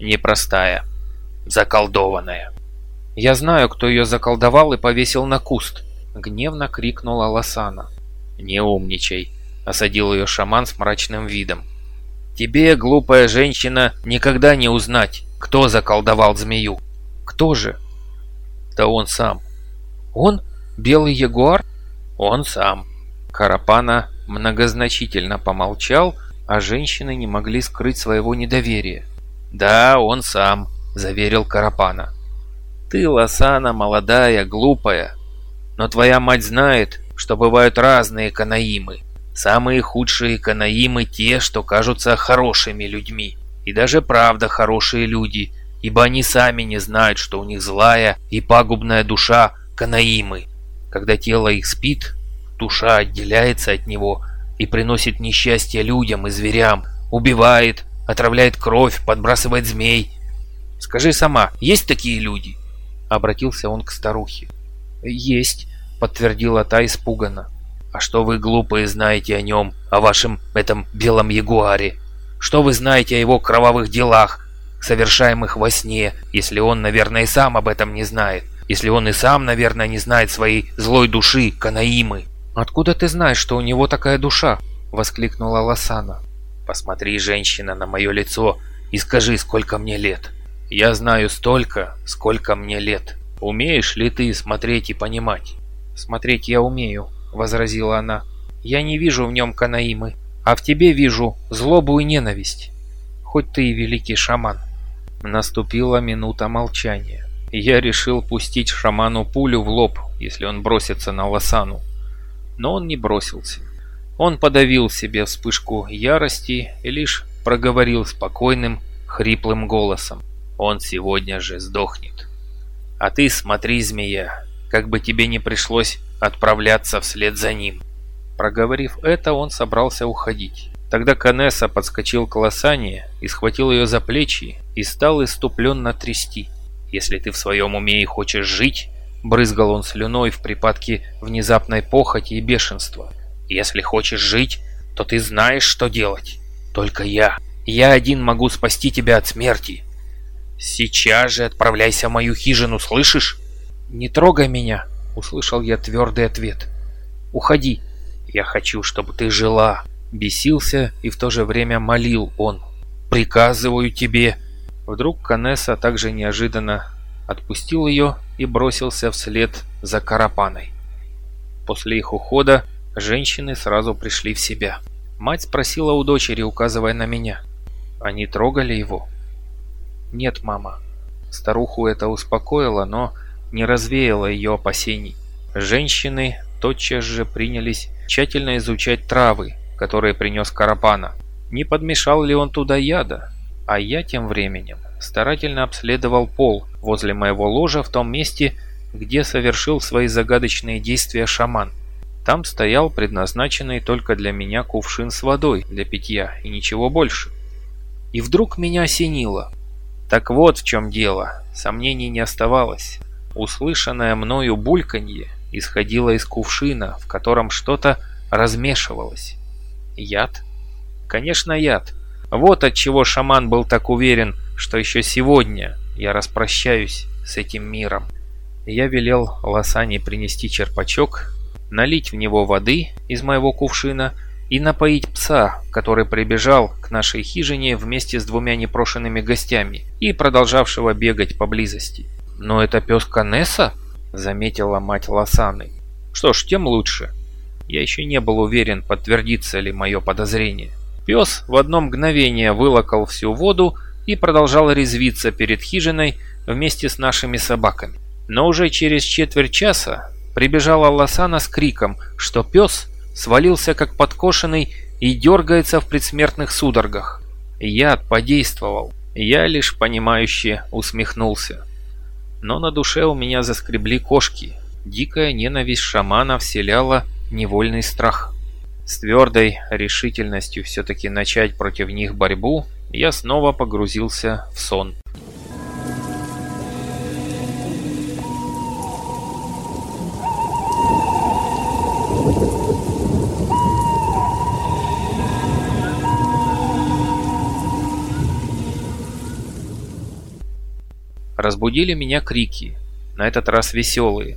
непростая, заколдованная. «Я знаю, кто ее заколдовал и повесил на куст!» — гневно крикнула Лосана. «Не умничай!» — осадил ее шаман с мрачным видом. «Тебе, глупая женщина, никогда не узнать, кто заколдовал змею!» «Кто же?» «Да он сам!» «Он? Белый ягуар?» «Он сам!» Карапана многозначительно помолчал, а женщины не могли скрыть своего недоверия. «Да, он сам», — заверил Карапана. «Ты, Лосана, молодая, глупая, но твоя мать знает, что бывают разные канаимы. Самые худшие канаимы те, что кажутся хорошими людьми. И даже правда хорошие люди, ибо они сами не знают, что у них злая и пагубная душа канаимы. Когда тело их спит, душа отделяется от него и приносит несчастье людям и зверям, убивает, отравляет кровь, подбрасывает змей. Скажи сама, есть такие люди?» Обратился он к старухе. «Есть», — подтвердила та испуганно. «А что вы, глупые, знаете о нем, о вашем этом белом ягуаре? Что вы знаете о его кровавых делах, совершаемых во сне, если он, наверное, и сам об этом не знает? Если он и сам, наверное, не знает своей злой души, Канаимы?» «Откуда ты знаешь, что у него такая душа?» — воскликнула Лосана. Посмотри, женщина, на мое лицо и скажи, сколько мне лет. Я знаю столько, сколько мне лет. Умеешь ли ты смотреть и понимать? Смотреть я умею, возразила она. Я не вижу в нем Канаимы, а в тебе вижу злобу и ненависть. Хоть ты и великий шаман. Наступила минута молчания. Я решил пустить шаману пулю в лоб, если он бросится на Лосану. Но он не бросился. Он подавил себе вспышку ярости и лишь проговорил спокойным, хриплым голосом. «Он сегодня же сдохнет. А ты смотри, змея, как бы тебе не пришлось отправляться вслед за ним». Проговорив это, он собрался уходить. Тогда Канесса подскочил к Лосане и схватил ее за плечи и стал иступленно трясти. «Если ты в своем уме и хочешь жить», — брызгал он слюной в припадке внезапной похоти и бешенства, если хочешь жить, то ты знаешь, что делать. Только я. Я один могу спасти тебя от смерти. Сейчас же отправляйся в мою хижину, слышишь? Не трогай меня, услышал я твердый ответ. Уходи. Я хочу, чтобы ты жила. Бесился и в то же время молил он. Приказываю тебе. Вдруг Канесса также неожиданно отпустил ее и бросился вслед за Карапаной. После их ухода Женщины сразу пришли в себя. Мать спросила у дочери, указывая на меня. Они трогали его? Нет, мама. Старуху это успокоило, но не развеяло ее опасений. Женщины тотчас же принялись тщательно изучать травы, которые принес Карапана. Не подмешал ли он туда яда? А я тем временем старательно обследовал пол возле моего ложа в том месте, где совершил свои загадочные действия шаман. Там стоял предназначенный только для меня кувшин с водой для питья и ничего больше. И вдруг меня осенило. Так вот в чем дело, сомнений не оставалось. Услышанное мною бульканье исходило из кувшина, в котором что-то размешивалось. Яд? Конечно, яд. Вот от чего шаман был так уверен, что еще сегодня я распрощаюсь с этим миром. Я велел Лосане принести черпачок налить в него воды из моего кувшина и напоить пса, который прибежал к нашей хижине вместе с двумя непрошенными гостями и продолжавшего бегать поблизости. «Но это пес Канесса?» – заметила мать Лосаны. «Что ж, тем лучше». Я еще не был уверен, подтвердится ли мое подозрение. Пес в одно мгновение вылокал всю воду и продолжал резвиться перед хижиной вместе с нашими собаками. Но уже через четверть часа Прибежала Лосана с криком, что пес свалился как подкошенный и дергается в предсмертных судорогах. Яд подействовал. Я лишь понимающе усмехнулся. Но на душе у меня заскребли кошки. Дикая ненависть шамана вселяла невольный страх. С твердой решительностью все-таки начать против них борьбу, я снова погрузился в сон. Разбудили меня крики, на этот раз веселые.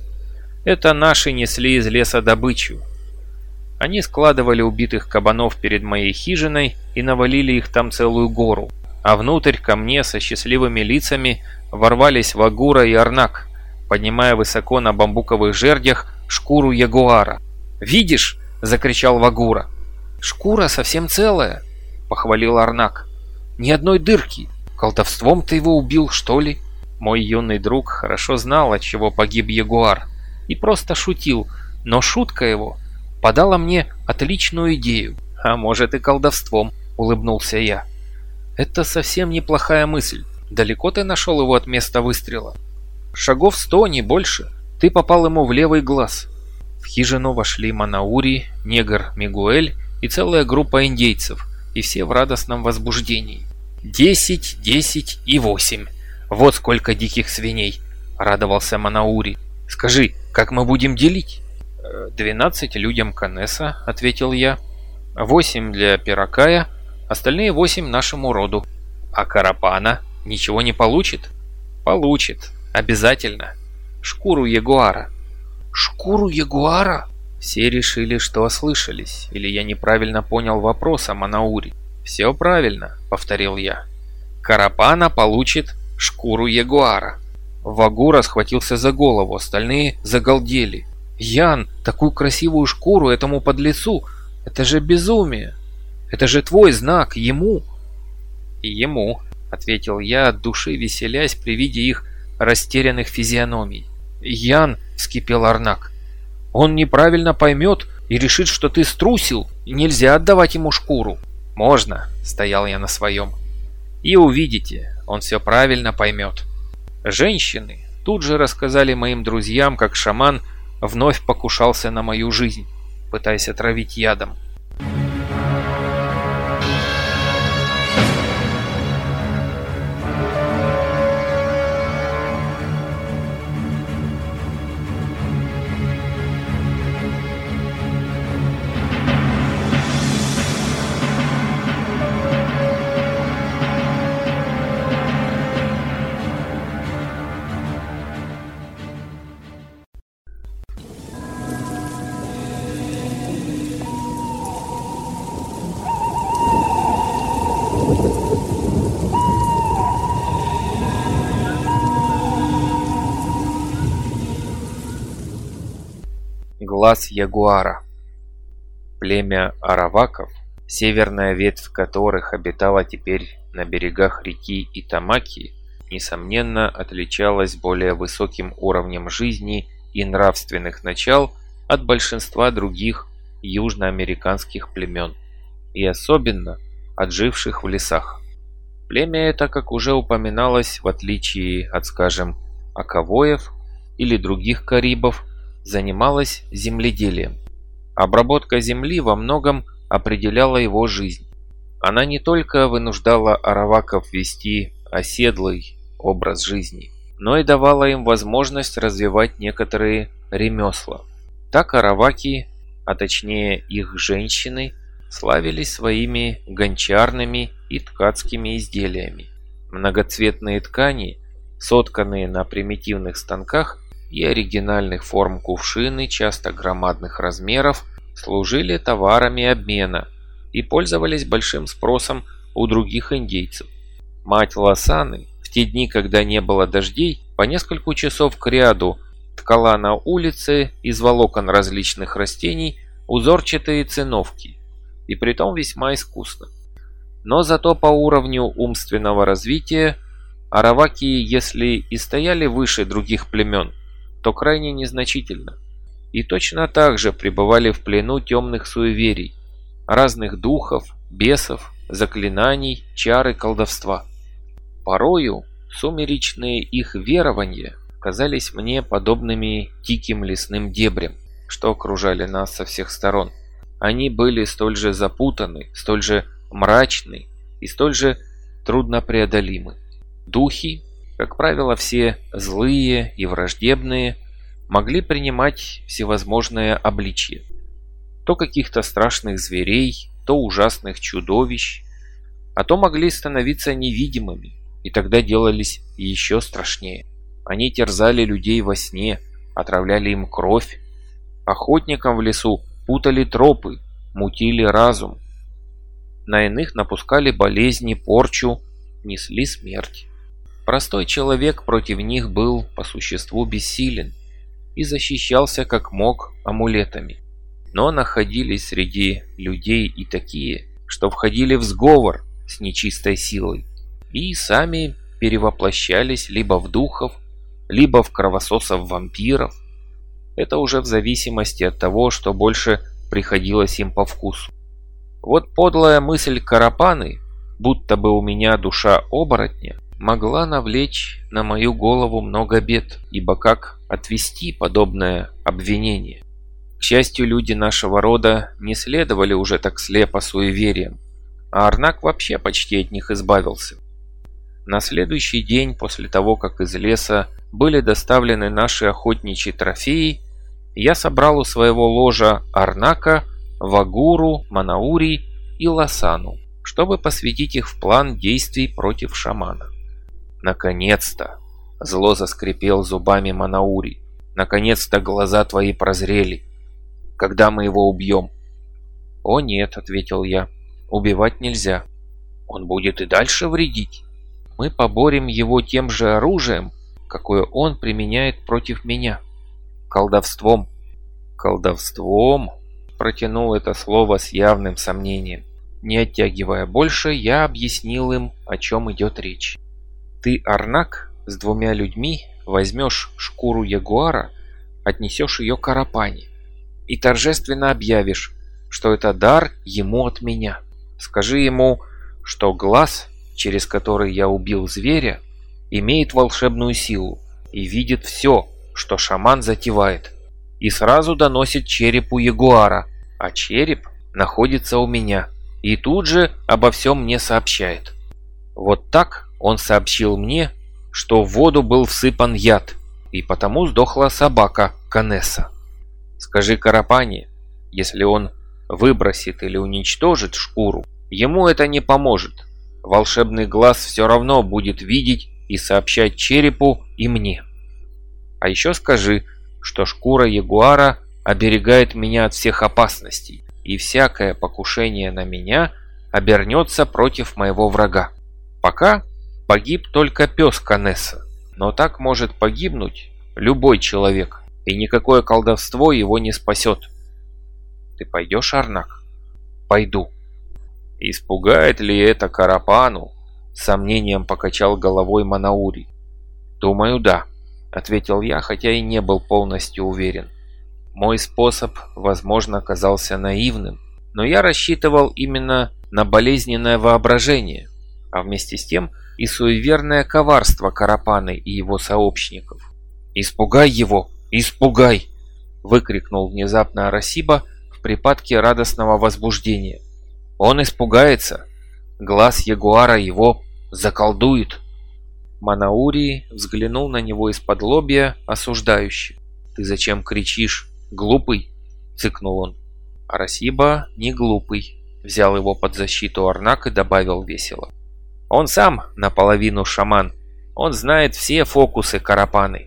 Это наши несли из леса добычу. Они складывали убитых кабанов перед моей хижиной и навалили их там целую гору, а внутрь ко мне со счастливыми лицами ворвались Вагура и Арнак, поднимая высоко на бамбуковых жердях шкуру ягуара. «Видишь?» – закричал Вагура. «Шкура совсем целая», – похвалил Арнак. «Ни одной дырки. Колдовством ты его убил, что ли?» Мой юный друг хорошо знал, от чего погиб ягуар, и просто шутил, но шутка его подала мне отличную идею. «А может и колдовством», – улыбнулся я. «Это совсем неплохая мысль. Далеко ты нашел его от места выстрела?» «Шагов сто, не больше. Ты попал ему в левый глаз». В хижину вошли Манаури, негр Мигуэль и целая группа индейцев, и все в радостном возбуждении. «Десять, десять и восемь. Вот сколько диких свиней!» – радовался Манаури. «Скажи, как мы будем делить?» «Э, «Двенадцать людям Канеса», – ответил я. «Восемь для Пиракая, остальные восемь нашему роду. А Карапана ничего не получит?» «Получит. Обязательно. Шкуру ягуара». «Шкуру ягуара?» Все решили, что ослышались, или я неправильно понял вопрос о Манаури. «Все правильно», — повторил я. «Карапана получит шкуру ягуара». Вагура схватился за голову, остальные загалдели. «Ян, такую красивую шкуру этому подлецу! Это же безумие! Это же твой знак, ему!» «И ему», — ответил я, от души веселясь при виде их растерянных физиономий. «Ян!» – вскипел Арнак. «Он неправильно поймет и решит, что ты струсил, нельзя отдавать ему шкуру». «Можно», – стоял я на своем. «И увидите, он все правильно поймет». Женщины тут же рассказали моим друзьям, как шаман вновь покушался на мою жизнь, пытаясь отравить ядом. Ягуара. Племя араваков, северная ветвь которых обитала теперь на берегах реки Итамаки, несомненно отличалась более высоким уровнем жизни и нравственных начал от большинства других южноамериканских племен, и особенно от живших в лесах. Племя это, как уже упоминалось, в отличие от, скажем, аковоев или других карибов, занималась земледелием. Обработка земли во многом определяла его жизнь. Она не только вынуждала араваков вести оседлый образ жизни, но и давала им возможность развивать некоторые ремесла. Так араваки, а точнее их женщины, славились своими гончарными и ткацкими изделиями. Многоцветные ткани, сотканные на примитивных станках, и оригинальных форм кувшины, часто громадных размеров, служили товарами обмена и пользовались большим спросом у других индейцев. Мать Лосаны в те дни, когда не было дождей, по несколько часов к ряду ткала на улице из волокон различных растений узорчатые циновки, и притом весьма искусно. Но зато по уровню умственного развития араваки, если и стояли выше других племен, то крайне незначительно. И точно так же пребывали в плену темных суеверий, разных духов, бесов, заклинаний, чары колдовства. Порою сумеречные их верования казались мне подобными диким лесным дебрям, что окружали нас со всех сторон. Они были столь же запутаны, столь же мрачны и столь же труднопреодолимы. Духи как правило, все злые и враждебные могли принимать всевозможные обличья. То каких-то страшных зверей, то ужасных чудовищ, а то могли становиться невидимыми, и тогда делались еще страшнее. Они терзали людей во сне, отравляли им кровь. Охотникам в лесу путали тропы, мутили разум. На иных напускали болезни, порчу, несли смерть. Простой человек против них был по существу бессилен и защищался как мог амулетами. Но находились среди людей и такие, что входили в сговор с нечистой силой и сами перевоплощались либо в духов, либо в кровососов-вампиров. Это уже в зависимости от того, что больше приходилось им по вкусу. Вот подлая мысль Карапаны, будто бы у меня душа оборотня, могла навлечь на мою голову много бед, ибо как отвести подобное обвинение? К счастью, люди нашего рода не следовали уже так слепо суевериям, а Арнак вообще почти от них избавился. На следующий день после того, как из леса были доставлены наши охотничьи трофеи, я собрал у своего ложа Арнака, Вагуру, Манаури и Лосану, чтобы посвятить их в план действий против шамана. «Наконец-то!» – зло заскрипел зубами Манаури. «Наконец-то глаза твои прозрели. Когда мы его убьем?» «О нет», – ответил я, – «убивать нельзя. Он будет и дальше вредить. Мы поборем его тем же оружием, какое он применяет против меня. Колдовством. Колдовством? Протянул это слово с явным сомнением. Не оттягивая больше, я объяснил им, о чем идет речь. Ты, Арнак, с двумя людьми возьмешь шкуру ягуара, отнесешь ее к Арапане и торжественно объявишь, что это дар ему от меня. Скажи ему, что глаз, через который я убил зверя, имеет волшебную силу и видит все, что шаман затевает, и сразу доносит черепу ягуара, а череп находится у меня, и тут же обо всем мне сообщает. Вот так он сообщил мне, что в воду был всыпан яд, и потому сдохла собака Канесса. Скажи Карапане, если он выбросит или уничтожит шкуру, ему это не поможет. Волшебный глаз все равно будет видеть и сообщать черепу и мне. А еще скажи, что шкура ягуара оберегает меня от всех опасностей, и всякое покушение на меня обернется против моего врага. Пока погиб только пес Канесса, но так может погибнуть любой человек, и никакое колдовство его не спасет. Ты пойдешь, Арнак? Пойду. Испугает ли это Карапану? сомнением покачал головой Манаури. «Думаю, да», — ответил я, хотя и не был полностью уверен. Мой способ, возможно, казался наивным, но я рассчитывал именно на болезненное воображение, а вместе с тем и суеверное коварство Карапаны и его сообщников. «Испугай его! Испугай!» — выкрикнул внезапно Арасиба в припадке радостного возбуждения. «Он испугается!» Глаз ягуара его заколдует. Манаури взглянул на него из-под лобья, осуждающе. «Ты зачем кричишь? Глупый?» — цыкнул он. Арасиба не глупый. Взял его под защиту Арнак и добавил весело. «Он сам наполовину шаман. Он знает все фокусы Карапаны».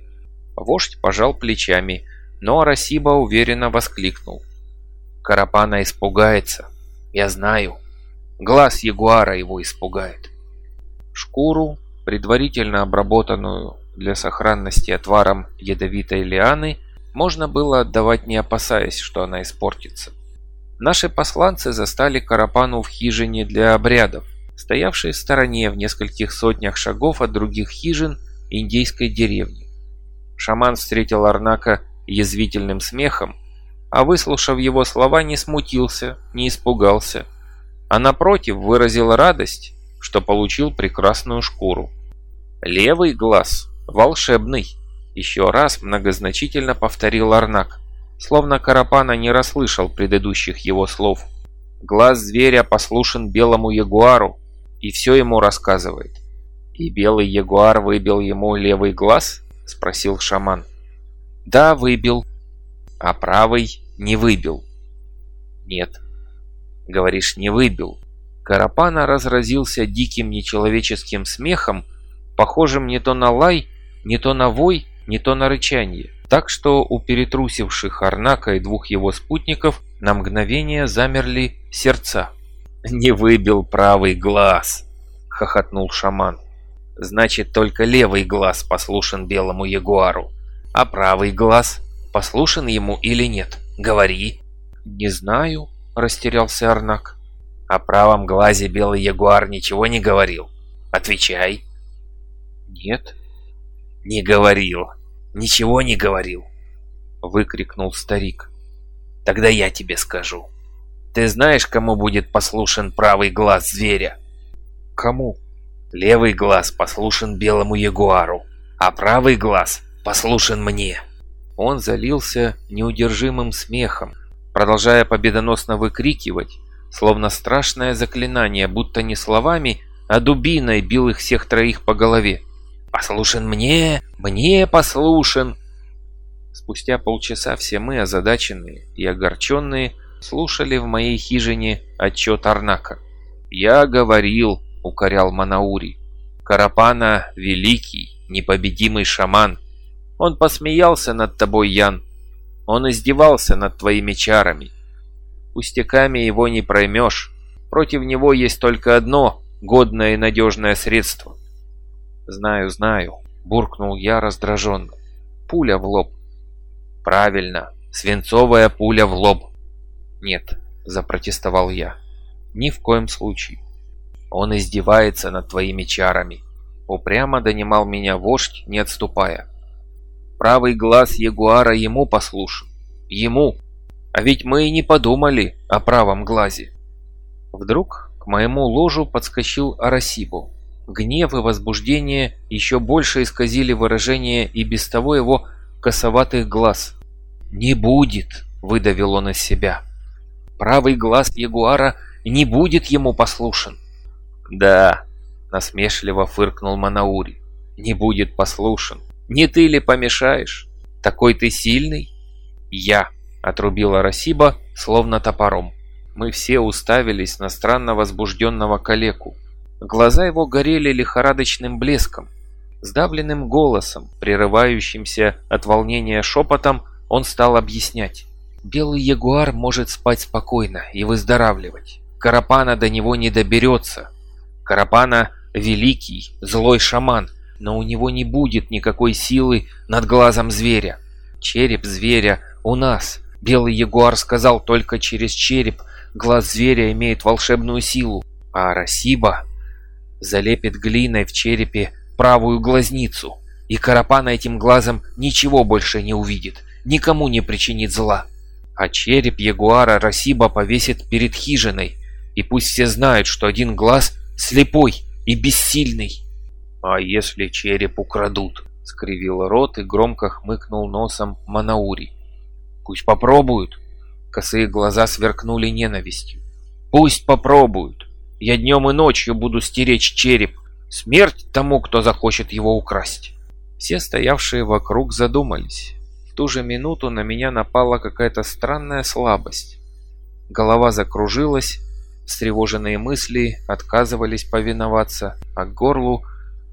Вождь пожал плечами, но Арасиба уверенно воскликнул. «Карапана испугается. Я знаю». Глаз ягуара его испугает. Шкуру, предварительно обработанную для сохранности отваром ядовитой лианы, можно было отдавать не опасаясь, что она испортится. Наши посланцы застали Карапану в хижине для обрядов, стоявшей в стороне в нескольких сотнях шагов от других хижин индейской деревни. Шаман встретил Арнака язвительным смехом, а выслушав его слова, не смутился, не испугался – а напротив выразил радость, что получил прекрасную шкуру. «Левый глаз волшебный», — еще раз многозначительно повторил Арнак, словно Карапана не расслышал предыдущих его слов. Глаз зверя послушен белому ягуару и все ему рассказывает. «И белый ягуар выбил ему левый глаз?» — спросил шаман. «Да, выбил. А правый не выбил». «Нет, Говоришь, не выбил. Карапана разразился диким нечеловеческим смехом, похожим не то на лай, не то на вой, не то на рычание. Так что у перетрусивших Арнака и двух его спутников на мгновение замерли сердца. «Не выбил правый глаз!» — хохотнул шаман. «Значит, только левый глаз послушен белому ягуару. А правый глаз послушен ему или нет? Говори!» «Не знаю», — растерялся Арнак. «О правом глазе белый ягуар ничего не говорил. Отвечай». «Нет». «Не говорил. Ничего не говорил», — выкрикнул старик. «Тогда я тебе скажу. Ты знаешь, кому будет послушен правый глаз зверя?» «Кому?» «Левый глаз послушен белому ягуару, а правый глаз послушен мне». Он залился неудержимым смехом, продолжая победоносно выкрикивать, словно страшное заклинание, будто не словами, а дубиной бил их всех троих по голове. «Послушен мне! Мне послушен!» Спустя полчаса все мы, озадаченные и огорченные, слушали в моей хижине отчет Арнака. «Я говорил», — укорял Манаури, — «Карапана — великий, непобедимый шаман. Он посмеялся над тобой, Ян. Он издевался над твоими чарами. Пустяками его не проймешь. Против него есть только одно годное и надежное средство «Знаю, знаю», — буркнул я раздраженно. «Пуля в лоб». «Правильно, свинцовая пуля в лоб». «Нет», — запротестовал я. «Ни в коем случае. Он издевается над твоими чарами». Упрямо донимал меня вождь, не отступая. Правый глаз ягуара ему послушен. Ему. А ведь мы и не подумали о правом глазе. Вдруг к моему ложу подскочил Арасибу. Гнев и возбуждение еще больше исказили выражение и без того его косоватых глаз. «Не будет!» – выдавил он из себя. «Правый глаз ягуара не будет ему послушен!» «Да!» – насмешливо фыркнул Манаури. «Не будет послушен! Не ты ли помешаешь? Такой ты сильный?» «Я!» – отрубила Расиба, словно топором. Мы все уставились на странно возбужденного калеку. Глаза его горели лихорадочным блеском. Сдавленным голосом, прерывающимся от волнения шепотом, он стал объяснять. «Белый ягуар может спать спокойно и выздоравливать. Карапана до него не доберется. Карапана – великий, злой шаман, но у него не будет никакой силы над глазом зверя. Череп зверя у нас. Белый ягуар сказал, только через череп глаз зверя имеет волшебную силу. А Расиба залепит глиной в черепе правую глазницу, и Карапана этим глазом ничего больше не увидит, никому не причинит зла. А череп ягуара Расиба повесит перед хижиной, и пусть все знают, что один глаз слепой и бессильный. «А если череп украдут?» — скривил рот и громко хмыкнул носом Манаури. «Пусть попробуют!» Косые глаза сверкнули ненавистью. «Пусть попробуют! Я днем и ночью буду стеречь череп. Смерть тому, кто захочет его украсть. Все стоявшие вокруг задумались. Ту же минуту на меня напала какая-то странная слабость. Голова закружилась, встревоженные мысли отказывались повиноваться, а к горлу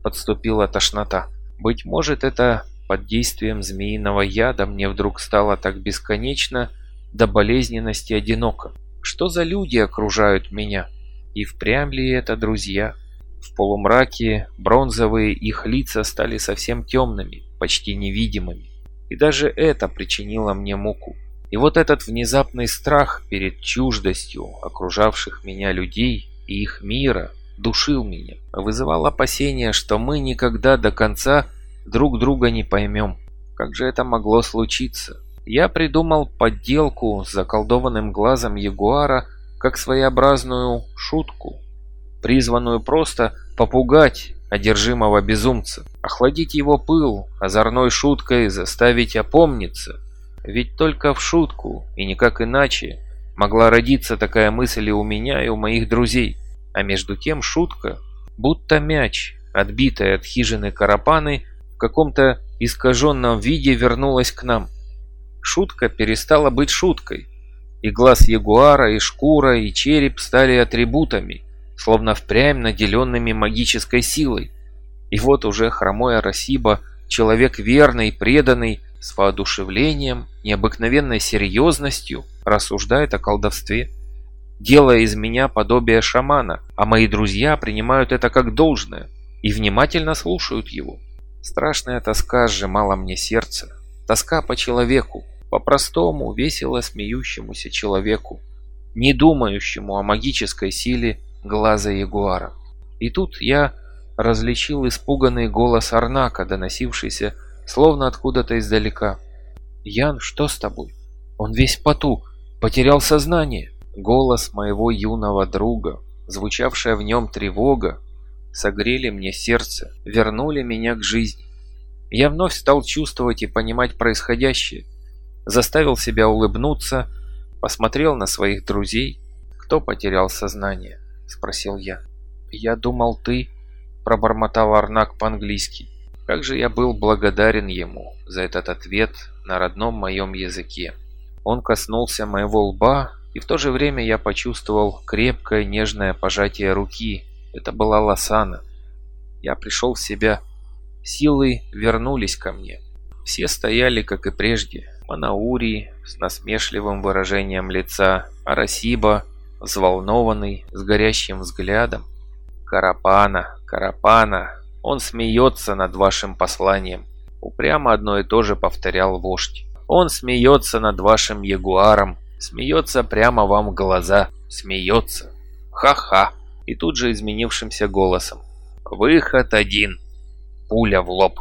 подступила тошнота. Быть может, это под действием змеиного яда мне вдруг стало так бесконечно до болезненности одиноко. Что за люди окружают меня? И впрямь ли это друзья? В полумраке бронзовые их лица стали совсем темными, почти невидимыми. И даже это причинило мне муку. И вот этот внезапный страх перед чуждостью окружавших меня людей и их мира душил меня, вызывал опасения, что мы никогда до конца друг друга не поймем. Как же это могло случиться? Я придумал подделку с заколдованным глазом ягуара как своеобразную шутку, призванную просто попугать одержимого безумца, охладить его пыл, озорной шуткой заставить опомниться. Ведь только в шутку, и никак иначе, могла родиться такая мысль и у меня, и у моих друзей. А между тем шутка, будто мяч, отбитая от хижины Карапаны, в каком-то искаженном виде вернулась к нам. Шутка перестала быть шуткой, и глаз ягуара, и шкура, и череп стали атрибутами, словно впрямь наделенными магической силой. И вот уже хромой Арасиба, человек верный, преданный, с воодушевлением, необыкновенной серьезностью рассуждает о колдовстве, делая из меня подобие шамана, а мои друзья принимают это как должное и внимательно слушают его. Страшная тоска сжимала мне сердце, тоска по человеку, по простому, весело смеющемуся человеку, не думающему о магической силе глаза ягуара. И тут я различил испуганный голос Арнака, доносившийся словно откуда-то издалека. «Ян, что с тобой? Он весь поту, потерял сознание». Голос моего юного друга, звучавшая в нем тревога, согрели мне сердце, вернули меня к жизни. Я вновь стал чувствовать и понимать происходящее, заставил себя улыбнуться, посмотрел на своих друзей. «Кто потерял сознание?» – спросил я. «Я думал, ты...» – пробормотал Арнак по-английски. Как же я был благодарен ему за этот ответ на родном моем языке. Он коснулся моего лба, и в то же время я почувствовал крепкое нежное пожатие руки. Это была Лосана. Я пришел в себя. Силы вернулись ко мне. Все стояли, как и прежде. Манаури с насмешливым выражением лица, Арасиба, взволнованный, с горящим взглядом. Карапана, Карапана, он смеется над вашим посланием. Упрямо одно и то же повторял вождь. Он смеется над вашим ягуаром. Смеется прямо вам в глаза. Смеется. Ха-ха. И тут же изменившимся голосом. Выход один. Пуля в лоб.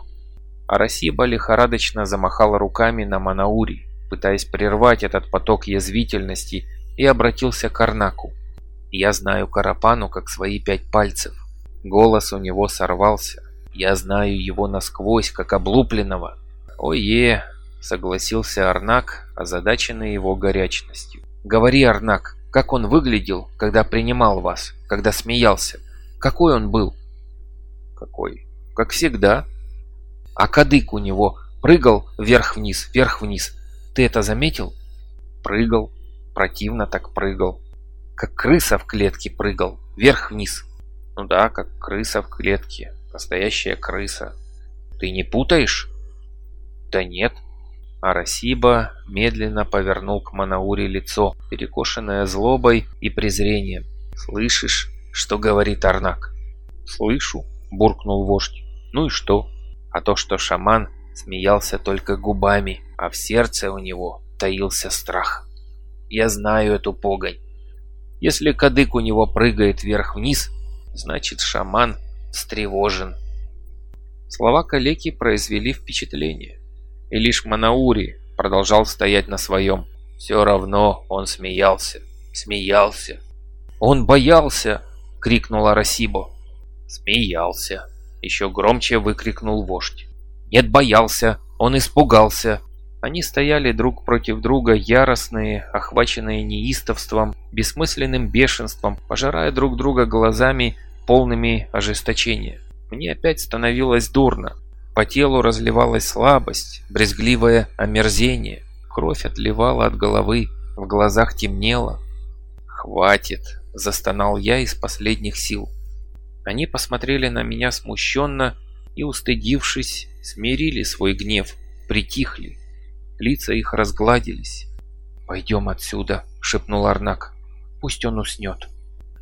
Арасиба лихорадочно замахала руками на Манаури, пытаясь прервать этот поток язвительности, и обратился к Арнаку. «Я знаю Карапану как свои пять пальцев. Голос у него сорвался. Я знаю его насквозь, как облупленного. «Ое!» — согласился Арнак, озадаченный его горячностью. «Говори, Арнак, как он выглядел, когда принимал вас, когда смеялся? Какой он был?» «Какой? Как всегда». «А кадык у него прыгал вверх-вниз, вверх-вниз. Ты это заметил?» «Прыгал. Противно так прыгал. Как крыса в клетке прыгал, вверх-вниз». Ну да, как крыса в клетке. Настоящая крыса. Ты не путаешь? Да нет. Арасиба медленно повернул к Манаури лицо, перекошенное злобой и презрением. «Слышишь, что говорит Арнак?» «Слышу», — буркнул вождь. «Ну и что?» А то, что шаман смеялся только губами, а в сердце у него таился страх. «Я знаю эту погонь. Если кадык у него прыгает вверх-вниз, Значит, шаман встревожен. Слова калеки произвели впечатление. И лишь Манаури продолжал стоять на своем. Все равно он смеялся. Смеялся. «Он боялся!» — крикнула Расибо. «Смеялся!» — еще громче выкрикнул вождь. «Нет, боялся! Он испугался!» Они стояли друг против друга, яростные, охваченные неистовством, бессмысленным бешенством, пожирая друг друга глазами, полными ожесточения. Мне опять становилось дурно. По телу разливалась слабость, брезгливое омерзение. Кровь отливала от головы, в глазах темнело. «Хватит!» – застонал я из последних сил. Они посмотрели на меня смущенно и, устыдившись, смирили свой гнев, притихли. Лица их разгладились. «Пойдем отсюда», — шепнул Арнак. «Пусть он уснет».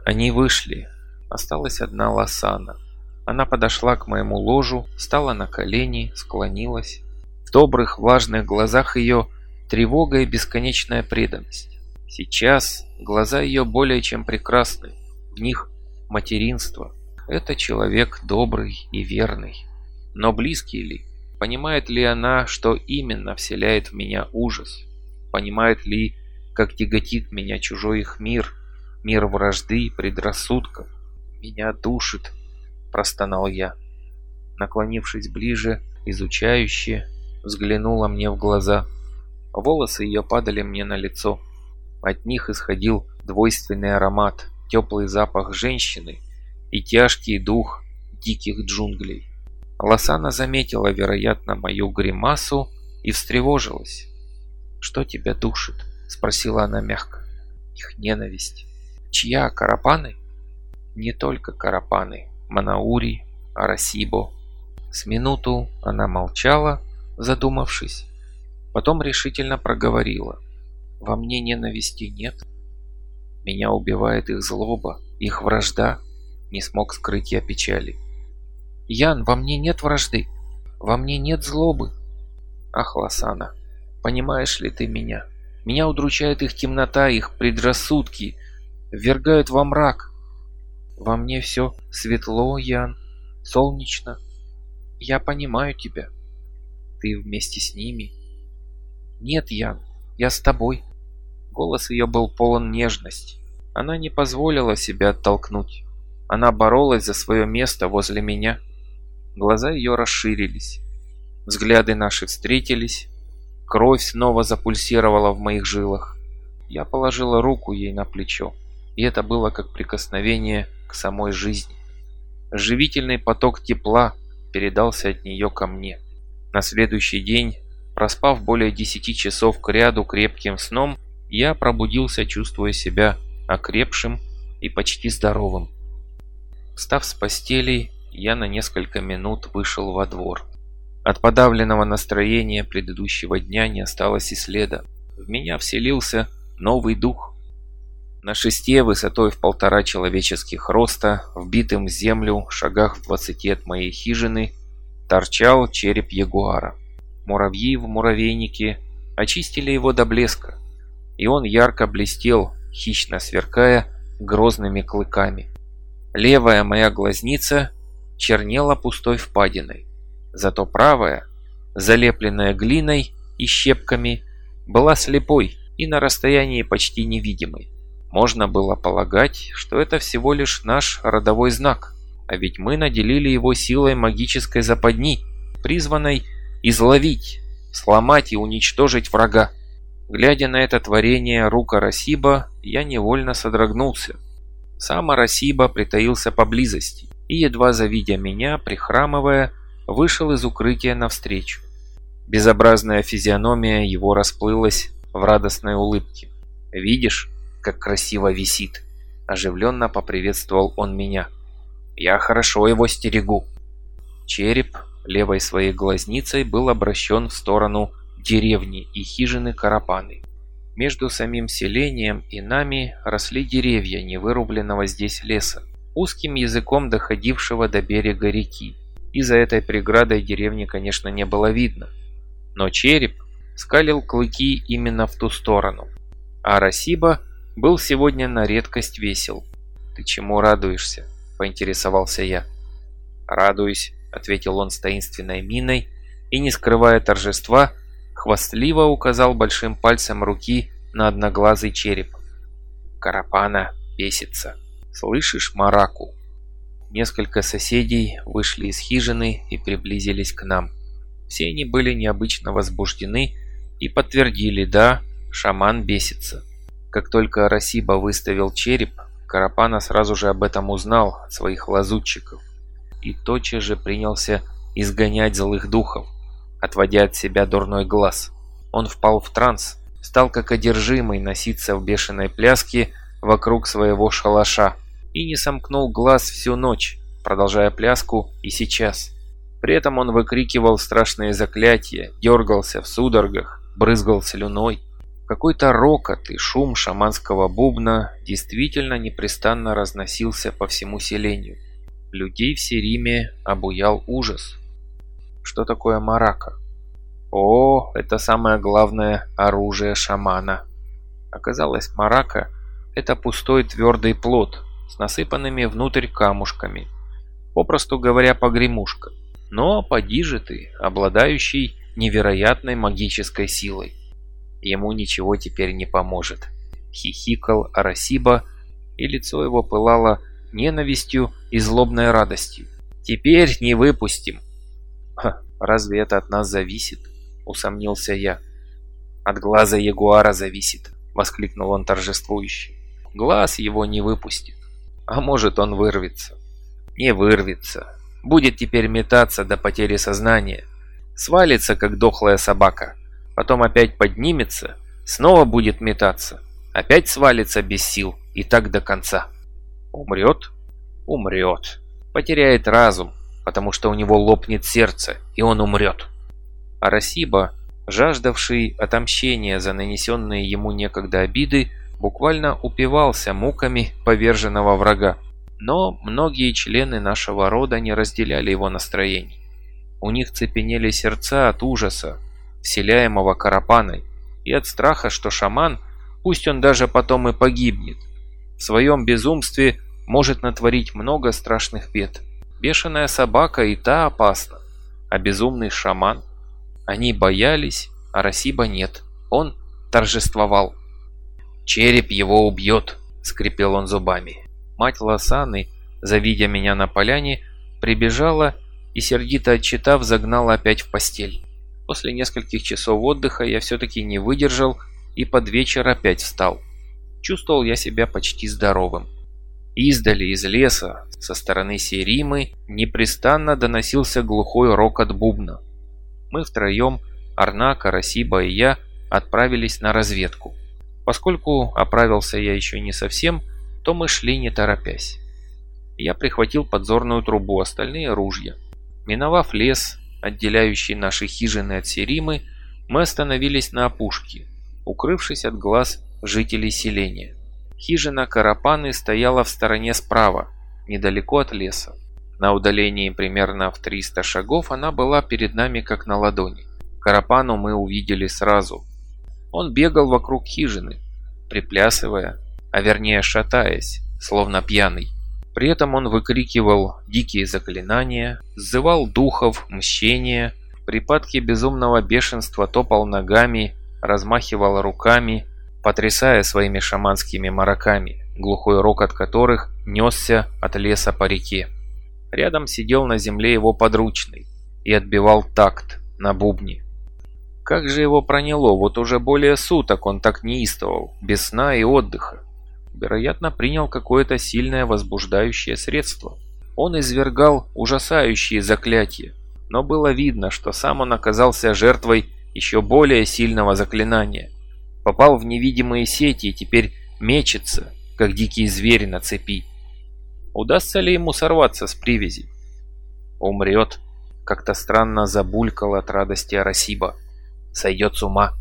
Они вышли. Осталась одна Лосана. Она подошла к моему ложу, встала на колени, склонилась. В добрых влажных глазах ее тревога и бесконечная преданность. Сейчас глаза ее более чем прекрасны. В них материнство. Это человек добрый и верный. Но близкий ли? Понимает ли она, что именно вселяет в меня ужас? Понимает ли, как тяготит меня чужой их мир, мир вражды и предрассудков? Меня душит, простонал я. Наклонившись ближе, изучающе, взглянула мне в глаза. Волосы ее падали мне на лицо. От них исходил двойственный аромат, теплый запах женщины и тяжкий дух диких джунглей. Лосана заметила, вероятно, мою гримасу и встревожилась. «Что тебя душит?» – спросила она мягко. «Их ненависть. Чья, карапаны?» «Не только карапаны. Манаури, Арасибо. С минуту она молчала, задумавшись. Потом решительно проговорила. Во мне ненависти нет. Меня убивает их злоба, их вражда. Не смог скрыть я печали. Ян, во мне нет вражды. Во мне нет злобы. Ах, Лосана, понимаешь ли ты меня? Меня удручает их темнота, их предрассудки, ввергают во мрак. Во мне все светло, Ян, солнечно. Я понимаю тебя. Ты вместе с ними. Нет, Ян, я с тобой. Голос ее был полон нежности. Она не позволила себя оттолкнуть. Она боролась за свое место возле меня. Глаза ее расширились. Взгляды наши встретились. Кровь снова запульсировала в моих жилах. Я положила руку ей на плечо, и это было как прикосновение к самой жизни. Живительный поток тепла передался от нее ко мне. На следующий день, проспав более десяти часов к ряду крепким сном, я пробудился, чувствуя себя окрепшим и почти здоровым. Встав с постели, я на несколько минут вышел во двор. От подавленного настроения предыдущего дня не осталось и следа. В меня вселился новый дух. На шесте высотой в полтора человеческих роста, вбитым в землю, шагах в двадцати от моей хижины, торчал череп ягуара. Муравьи в муравейнике очистили его до блеска, и он ярко блестел, хищно сверкая грозными клыками. Левая моя глазница чернела пустой впадиной, зато правая, залепленная глиной и щепками, была слепой и на расстоянии почти невидимой. Можно было полагать, что это всего лишь наш родовой знак, а ведь мы наделили его силой магической западни, призванной изловить, сломать и уничтожить врага. Глядя на это творение рука Расиба, я невольно содрогнулся. Сам Арасиба притаился поблизости и, едва завидя меня, прихрамывая, вышел из укрытия навстречу. Безобразная физиономия его расплылась в радостной улыбке. «Видишь?» как красиво висит!» Оживленно поприветствовал он меня. «Я хорошо его стерегу!» Череп левой своей глазницей был обращен в сторону деревни и хижины Карапаны. Между самим селением и нами росли деревья невырубленного здесь леса, узким языком доходившего до берега реки. И за этой преградой деревни, конечно, не было видно. Но череп скалил клыки именно в ту сторону. А Расиба был сегодня на редкость весел. «Ты чему радуешься?» – поинтересовался я. «Радуюсь», – ответил он с таинственной миной и, не скрывая торжества, хвастливо указал большим пальцем руки на одноглазый череп. «Карапана бесится. Слышишь, Мараку?» Несколько соседей вышли из хижины и приблизились к нам. Все они были необычно возбуждены и подтвердили «да, шаман бесится». Как только Арасиба выставил череп, Карапана сразу же об этом узнал от своих лазутчиков и тотчас же принялся изгонять злых духов, отводя от себя дурной глаз. Он впал в транс, стал как одержимый носиться в бешеной пляске вокруг своего шалаша и не сомкнул глаз всю ночь, продолжая пляску и сейчас. При этом он выкрикивал страшные заклятия, дергался в судорогах, брызгал слюной. Какой-то рокот и шум шаманского бубна действительно непрестанно разносился по всему селению. Людей в Сериме обуял ужас. Что такое марака? О, это самое главное оружие шамана. Оказалось, марака – это пустой твердый плод с насыпанными внутрь камушками. Попросту говоря, погремушка. Но поди же ты, обладающий невероятной магической силой. Ему ничего теперь не поможет. Хихикал Арасиба, и лицо его пылало ненавистью и злобной радостью. «Теперь не выпустим!» Ха, «Разве это от нас зависит?» — усомнился я. «От глаза ягуара зависит!» — воскликнул он торжествующе. «Глаз его не выпустит. А может, он вырвется?» «Не вырвется. Будет теперь метаться до потери сознания. Свалится, как дохлая собака потом опять поднимется, снова будет метаться, опять свалится без сил и так до конца. Умрет? Умрет. Потеряет разум, потому что у него лопнет сердце, и он умрет. Арасиба, жаждавший отомщения за нанесенные ему некогда обиды, буквально упивался муками поверженного врага. Но многие члены нашего рода не разделяли его настроений. У них цепенели сердца от ужаса, вселяемого Карапаной, и от страха, что шаман, пусть он даже потом и погибнет, в своем безумстве может натворить много страшных бед. Бешеная собака и та опасна, а безумный шаман. Они боялись, а Расиба нет. Он торжествовал. «Череп его убьет», — скрипел он зубами. Мать Лосаны, завидя меня на поляне, прибежала и, сердито отчитав, загнала опять в постель. После нескольких часов отдыха я все-таки не выдержал и под вечер опять встал. Чувствовал я себя почти здоровым. Издали из леса, со стороны Серимы, непрестанно доносился глухой рокот бубна. Мы втроем, Арнака, Расиба и я, отправились на разведку. Поскольку оправился я еще не совсем, то мы шли не торопясь. Я прихватил подзорную трубу, остальные ружья. Миновав лес, отделяющий наши хижины от Серимы, мы остановились на опушке, укрывшись от глаз жителей селения. Хижина Карапаны стояла в стороне справа, недалеко от леса. На удалении примерно в 300 шагов она была перед нами как на ладони. Карапану мы увидели сразу. Он бегал вокруг хижины, приплясывая, а вернее шатаясь, словно пьяный. При этом он выкрикивал дикие заклинания, сзывал духов, мщения, в припадке безумного бешенства топал ногами, размахивал руками, потрясая своими шаманскими мараками, глухой рок от которых несся от леса по реке. Рядом сидел на земле его подручный и отбивал такт на бубне. Как же его проняло, вот уже более суток он так неистовал, без сна и отдыха вероятно, принял какое-то сильное возбуждающее средство. Он извергал ужасающие заклятия, но было видно, что сам он оказался жертвой еще более сильного заклинания. Попал в невидимые сети и теперь мечется, как дикий зверь на цепи. Удастся ли ему сорваться с привязи? Умрет. Как-то странно забулькал от радости Арасиба. Сойдет с ума.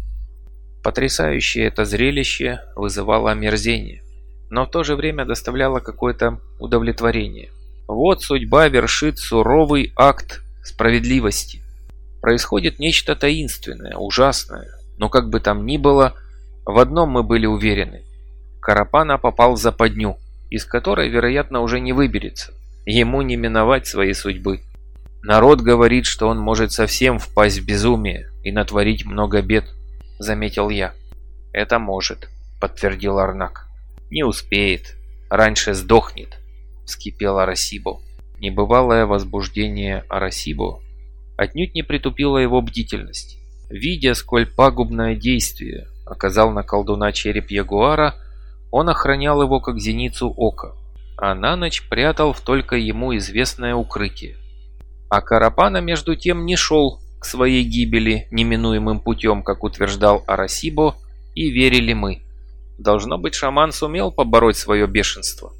Потрясающее это зрелище вызывало омерзение но в то же время доставляло какое-то удовлетворение. Вот судьба вершит суровый акт справедливости. Происходит нечто таинственное, ужасное, но как бы там ни было, в одном мы были уверены. Карапана попал в западню, из которой, вероятно, уже не выберется. Ему не миновать своей судьбы. Народ говорит, что он может совсем впасть в безумие и натворить много бед, заметил я. Это может, подтвердил Арнак. «Не успеет. Раньше сдохнет», — вскипел Арасибо. Небывалое возбуждение Арасибо отнюдь не притупило его бдительность. Видя, сколь пагубное действие оказал на колдуна череп ягуара, он охранял его как зеницу ока, а на ночь прятал в только ему известное укрытие. А Карапана между тем не шел к своей гибели неминуемым путем, как утверждал Арасибо, и верили мы. Должно быть, шаман сумел побороть свое бешенство.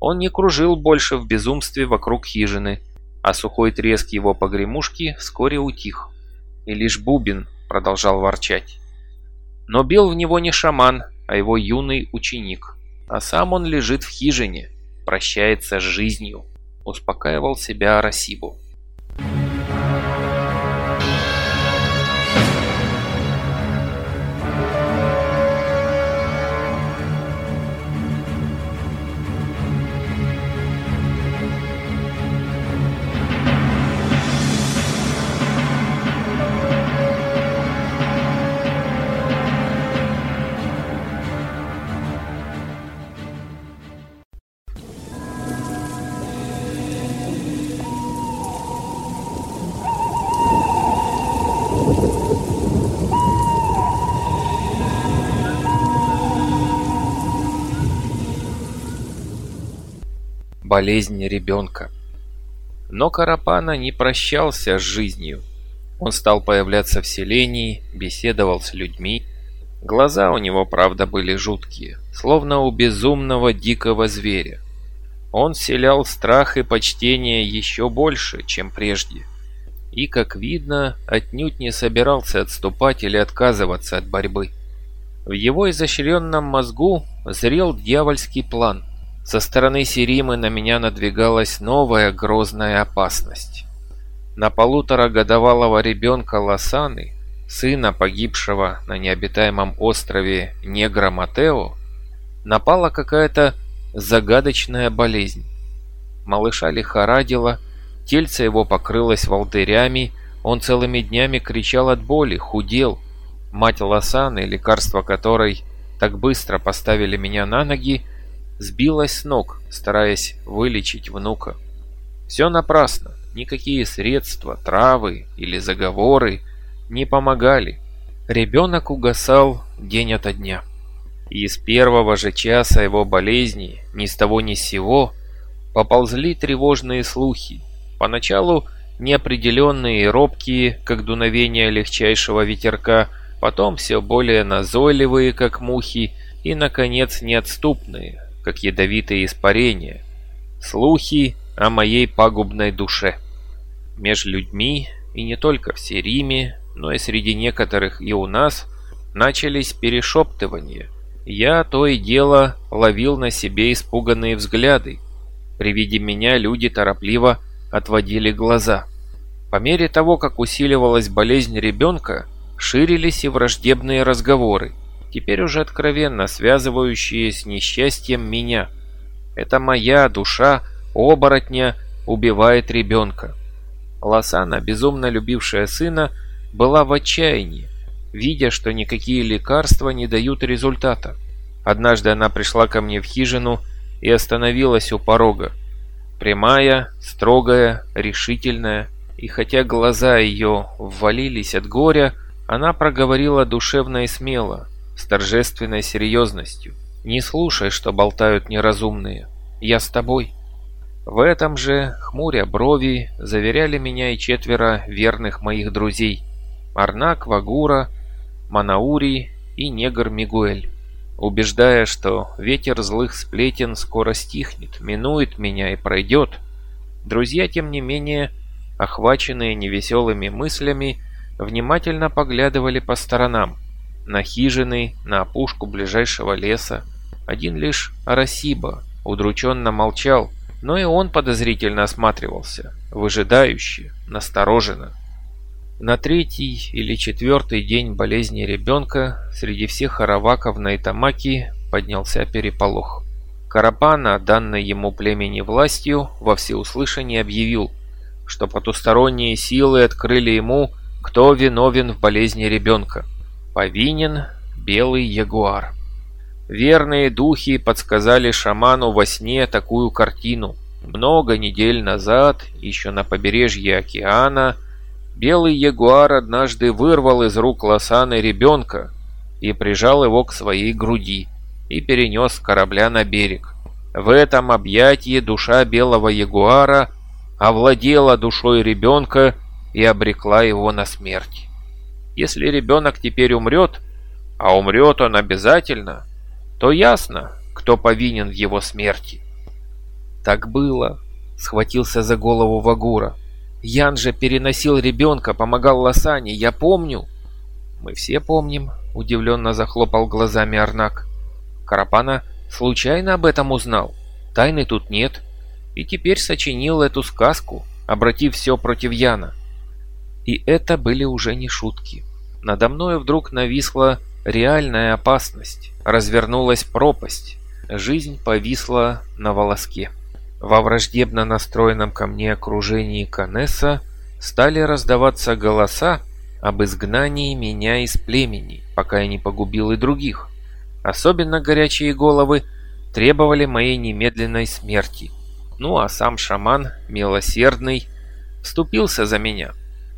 Он не кружил больше в безумстве вокруг хижины, а сухой треск его погремушки вскоре утих. И лишь Бубин продолжал ворчать. Но бил в него не шаман, а его юный ученик. А сам он лежит в хижине, прощается с жизнью, успокаивал себя Арасибу. Болезнь ребенка. Но Карапана не прощался с жизнью. Он стал появляться в селении, беседовал с людьми. Глаза у него, правда, были жуткие, словно у безумного дикого зверя. Он вселял страх и почтение еще больше, чем прежде. И, как видно, отнюдь не собирался отступать или отказываться от борьбы. В его изощренном мозгу зрел дьявольский план. Со стороны Серимы на меня надвигалась новая грозная опасность. На полуторагодовалого ребенка Лосаны, сына погибшего на необитаемом острове Негра Матео, напала какая-то загадочная болезнь. Малыша лихорадило, тельце его покрылось волдырями, он целыми днями кричал от боли, худел. Мать Лосаны, лекарство которой так быстро поставили меня на ноги, сбилась с ног, стараясь вылечить внука. Все напрасно, никакие средства, травы или заговоры не помогали. Ребенок угасал день ото дня. И с первого же часа его болезни, ни с того ни с сего, поползли тревожные слухи. Поначалу неопределенные и робкие, как дуновение легчайшего ветерка, потом все более назойливые, как мухи, и, наконец, неотступные, как ядовитые испарения. Слухи о моей пагубной душе. Меж людьми, и не только в Сериме, но и среди некоторых и у нас, начались перешептывания – я то и дело ловил на себе испуганные взгляды. При виде меня люди торопливо отводили глаза. По мере того, как усиливалась болезнь ребенка, ширились и враждебные разговоры, теперь уже откровенно связывающие с несчастьем меня. Это моя душа, оборотня, убивает ребенка. Лосана, безумно любившая сына, была в отчаянии видя, что никакие лекарства не дают результата. Однажды она пришла ко мне в хижину и остановилась у порога. Прямая, строгая, решительная, и хотя глаза ее ввалились от горя, она проговорила душевно и смело, с торжественной серьезностью. «Не слушай, что болтают неразумные. Я с тобой». В этом же, хмуря брови, заверяли меня и четверо верных моих друзей. Арнак, Вагура, Манаури и негр Мигуэль, убеждая, что ветер злых сплетен скоро стихнет, минует меня и пройдет. Друзья, тем не менее, охваченные невеселыми мыслями, внимательно поглядывали по сторонам, на хижины, на опушку ближайшего леса. Один лишь Арасиба удрученно молчал, но и он подозрительно осматривался, выжидающе, настороженно. На третий или четвертый день болезни ребенка среди всех араваков на Итамаки поднялся переполох. Карапана, данной ему племени властью, во всеуслышание объявил, что потусторонние силы открыли ему, кто виновен в болезни ребенка. Повинен белый ягуар. Верные духи подсказали шаману во сне такую картину. Много недель назад, еще на побережье океана, Белый ягуар однажды вырвал из рук Лосаны ребенка и прижал его к своей груди и перенес корабля на берег. В этом объятии душа белого ягуара овладела душой ребенка и обрекла его на смерть. Если ребенок теперь умрет, а умрет он обязательно, то ясно, кто повинен в его смерти. Так было, схватился за голову Вагура. Ян же переносил ребенка, помогал Лосане, я помню. Мы все помним, удивленно захлопал глазами Арнак. Карапана случайно об этом узнал. Тайны тут нет. И теперь сочинил эту сказку, обратив все против Яна. И это были уже не шутки. Надо мною вдруг нависла реальная опасность. Развернулась пропасть. Жизнь повисла на волоске. Во враждебно настроенном ко мне окружении Канесса стали раздаваться голоса об изгнании меня из племени, пока я не погубил и других. Особенно горячие головы требовали моей немедленной смерти. Ну а сам шаман, милосердный, вступился за меня.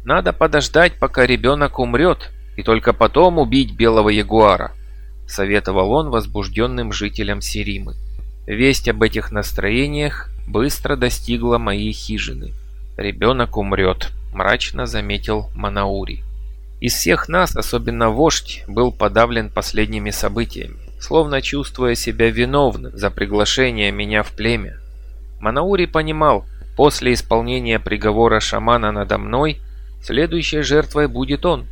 Надо подождать, пока ребенок умрет, и только потом убить белого ягуара, советовал он возбужденным жителям Серимы. Весть об этих настроениях быстро достигла моей хижины. «Ребенок умрет», — мрачно заметил Манаури. Из всех нас, особенно вождь, был подавлен последними событиями, словно чувствуя себя виновным за приглашение меня в племя. Манаури понимал, после исполнения приговора шамана надо мной, следующей жертвой будет он.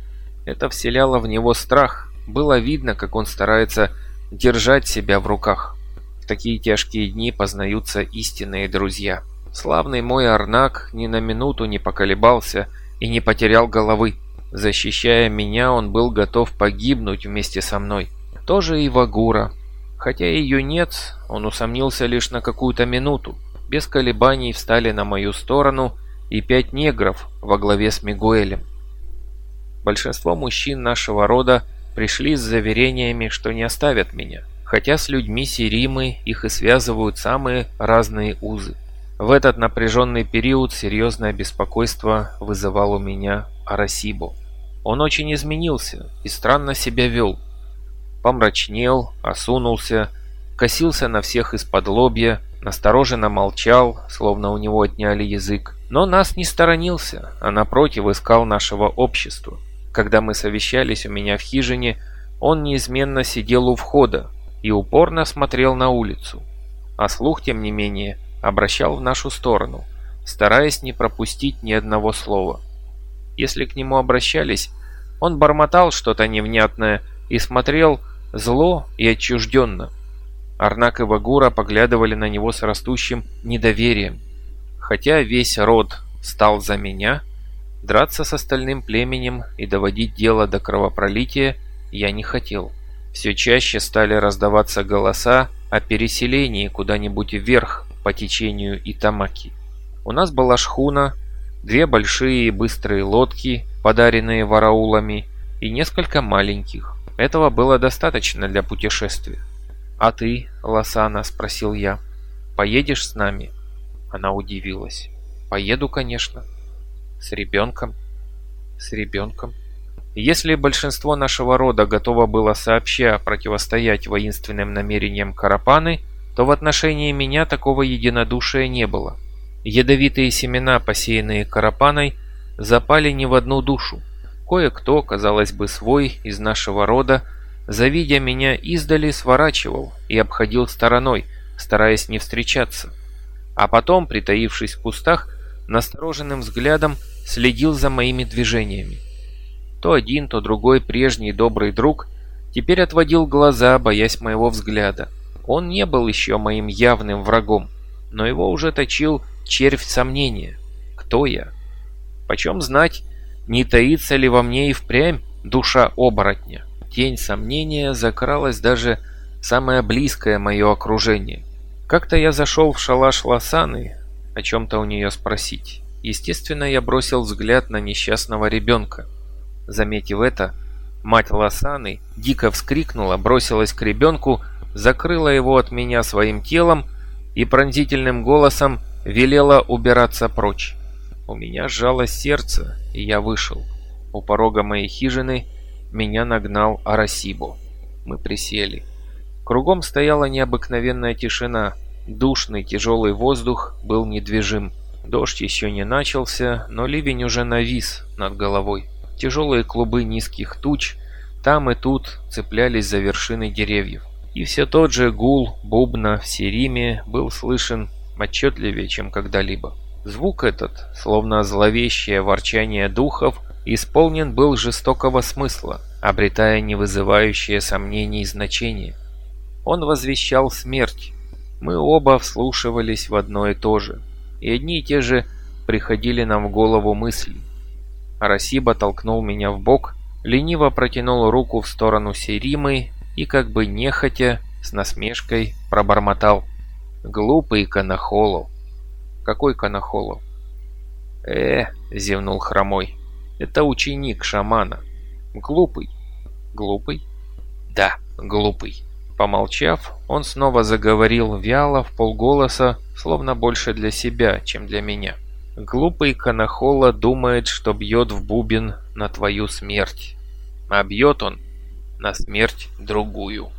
Это вселяло в него страх. Было видно, как он старается держать себя в руках. В такие тяжкие дни познаются истинные друзья. Славный мой Арнак ни на минуту не поколебался и не потерял головы. Защищая меня, он был готов погибнуть вместе со мной. Тоже и Вагура. Хотя ее нет, он усомнился лишь на какую-то минуту. Без колебаний встали на мою сторону и пять негров во главе с Мигуэлем. Большинство мужчин нашего рода пришли с заверениями, что не оставят меня, хотя с людьми Серимы их и связывают самые разные узы. В этот напряженный период серьезное беспокойство вызывал у меня Арасибо. Он очень изменился и странно себя вел. Помрачнел, осунулся, косился на всех из-под лобья, настороженно молчал, словно у него отняли язык. Но нас не сторонился, а напротив искал нашего общества. Когда мы совещались у меня в хижине, он неизменно сидел у входа и упорно смотрел на улицу. А слух, тем не менее, обращал в нашу сторону, стараясь не пропустить ни одного слова. Если к нему обращались, он бормотал что-то невнятное и смотрел зло и отчужденно. Арнак и Вагура поглядывали на него с растущим недоверием. Хотя весь род стал за меня, Драться с остальным племенем и доводить дело до кровопролития я не хотел. Все чаще стали раздаваться голоса о переселении куда-нибудь вверх по течению Итамаки. У нас была шхуна, две большие и быстрые лодки, подаренные вараулами, и несколько маленьких. Этого было достаточно для путешествия. «А ты, Лосана?» – спросил я. «Поедешь с нами?» Она удивилась. «Поеду, конечно». С ребенком? С ребенком? Если большинство нашего рода готово было сообща противостоять воинственным намерениям Карапаны, то в отношении меня такого единодушия не было. Ядовитые семена, посеянные Карапаной, запали не в одну душу. Кое-кто, казалось бы, свой из нашего рода, завидя меня издали, сворачивал и обходил стороной, стараясь не встречаться. А потом, притаившись в кустах, настороженным взглядом следил за моими движениями. То один, то другой прежний добрый друг теперь отводил глаза, боясь моего взгляда. Он не был еще моим явным врагом, но его уже точил червь сомнения. Кто я? Почем знать, не таится ли во мне и впрямь душа оборотня? Тень сомнения закралась даже самое близкое мое окружение. Как-то я зашел в шалаш Лосаны о чем-то у нее спросить. Естественно, я бросил взгляд на несчастного ребенка. Заметив это, мать Лосаны дико вскрикнула, бросилась к ребенку, закрыла его от меня своим телом и пронзительным голосом велела убираться прочь. У меня сжалось сердце, и я вышел. У порога моей хижины меня нагнал Арасибо. Мы присели. Кругом стояла необыкновенная тишина. Душный тяжелый воздух был недвижим. Дождь еще не начался, но ливень уже навис над головой. Тяжелые клубы низких туч там и тут цеплялись за вершины деревьев. И все тот же гул бубна в Сериме был слышен отчетливее, чем когда-либо. Звук этот, словно зловещее ворчание духов, исполнен был жестокого смысла, обретая невызывающее сомнений значение. Он возвещал смерть. Мы оба вслушивались в одно и то же – и одни и те же приходили нам в голову мысли. Арасиба толкнул меня в бок, лениво протянул руку в сторону Серимы и, как бы нехотя, с насмешкой пробормотал. «Глупый Канахолов!» «Какой Канахолов?» «Э, — зевнул Хромой, — это ученик шамана. Глупый». «Глупый?» «Да, глупый». Помолчав, он снова заговорил вяло, в полголоса, словно больше для себя, чем для меня. Глупый Канахола думает, что бьет в бубен на твою смерть. А бьет он на смерть другую.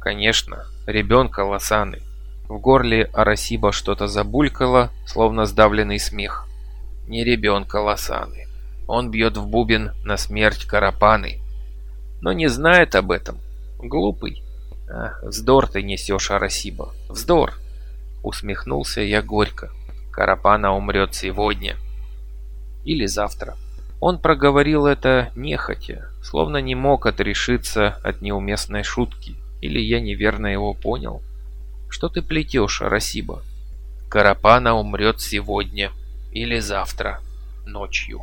Конечно, ребенка Лосаны. В горле Арасиба что-то забулькало, словно сдавленный смех. Не ребенка Лосаны. Он бьет в бубен на смерть Карапаны. Но не знает об этом. Глупый. А, вздор ты несешь, Арасиба. Вздор. Усмехнулся я горько. Карапана умрет сегодня. Или завтра. Он проговорил это нехотя, словно не мог отрешиться от неуместной шутки. Или я неверно его понял. Что ты плетешь, Арасиба? Карапана умрет сегодня. Или завтра. Ночью.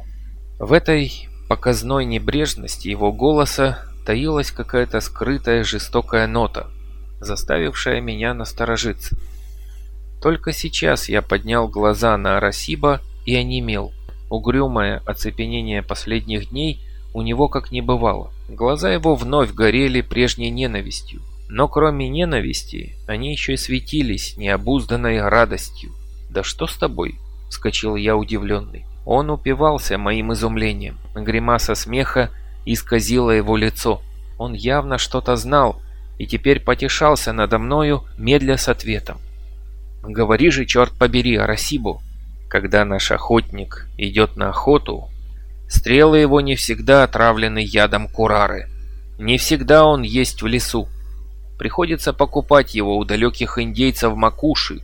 В этой показной небрежности его голоса таилась какая-то скрытая жестокая нота, заставившая меня насторожиться. Только сейчас я поднял глаза на Арасиба и онемел. Угрюмое оцепенение последних дней у него как не бывало. Глаза его вновь горели прежней ненавистью. Но кроме ненависти, они еще и светились необузданной радостью. «Да что с тобой?» – вскочил я удивленный. Он упивался моим изумлением. Гримаса смеха исказила его лицо. Он явно что-то знал и теперь потешался надо мною, медля с ответом. «Говори же, черт побери, Арасибу, когда наш охотник идет на охоту, стрелы его не всегда отравлены ядом курары. Не всегда он есть в лесу. Приходится покупать его у далеких индейцев Макуши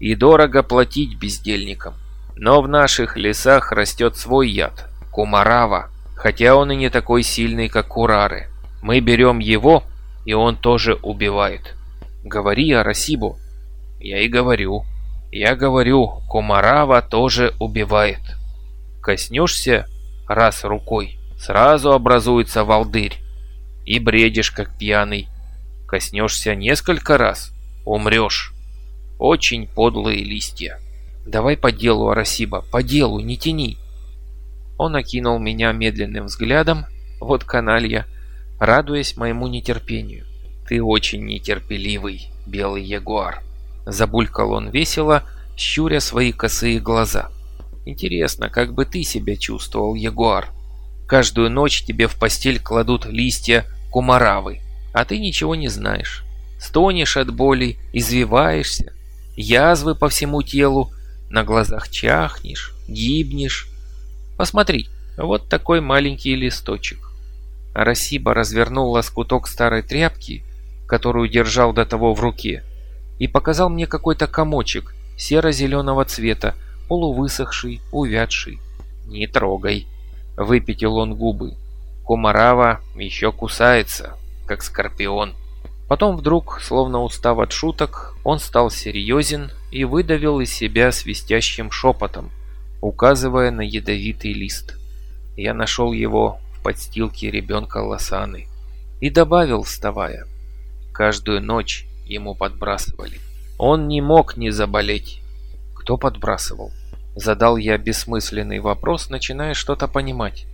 и дорого платить бездельникам. Но в наших лесах растет свой яд – кумарава, хотя он и не такой сильный, как курары. Мы берем его, и он тоже убивает. Говори, Арасибу. Я и говорю. Я говорю, Кумарава тоже убивает. Коснешься раз рукой, сразу образуется волдырь. И бредишь, как пьяный. Коснешься несколько раз, умрешь. Очень подлые листья. Давай по делу, Арасиба, по делу, не тяни. Он окинул меня медленным взглядом, вот каналья, радуясь моему нетерпению. Ты очень нетерпеливый, белый ягуар. Забулькал он весело, щуря свои косые глаза. Интересно, как бы ты себя чувствовал, ягуар? Каждую ночь тебе в постель кладут листья кумаравы, а ты ничего не знаешь. Стонешь от боли, извиваешься, язвы по всему телу, на глазах чахнешь, гибнешь. Посмотри, вот такой маленький листочек. Арасиба развернул лоскуток старой тряпки, которую держал до того в руке, и показал мне какой-то комочек серо-зеленого цвета, полувысохший, увядший. «Не трогай», — выпятил он губы. «Кумарава еще кусается, как скорпион». Потом вдруг, словно устав от шуток, он стал серьезен и выдавил из себя свистящим шепотом, указывая на ядовитый лист. Я нашел его в подстилке ребенка Лосаны и добавил, вставая. Каждую ночь ему подбрасывали. Он не мог не заболеть. Кто подбрасывал? Задал я бессмысленный вопрос, начиная что-то понимать.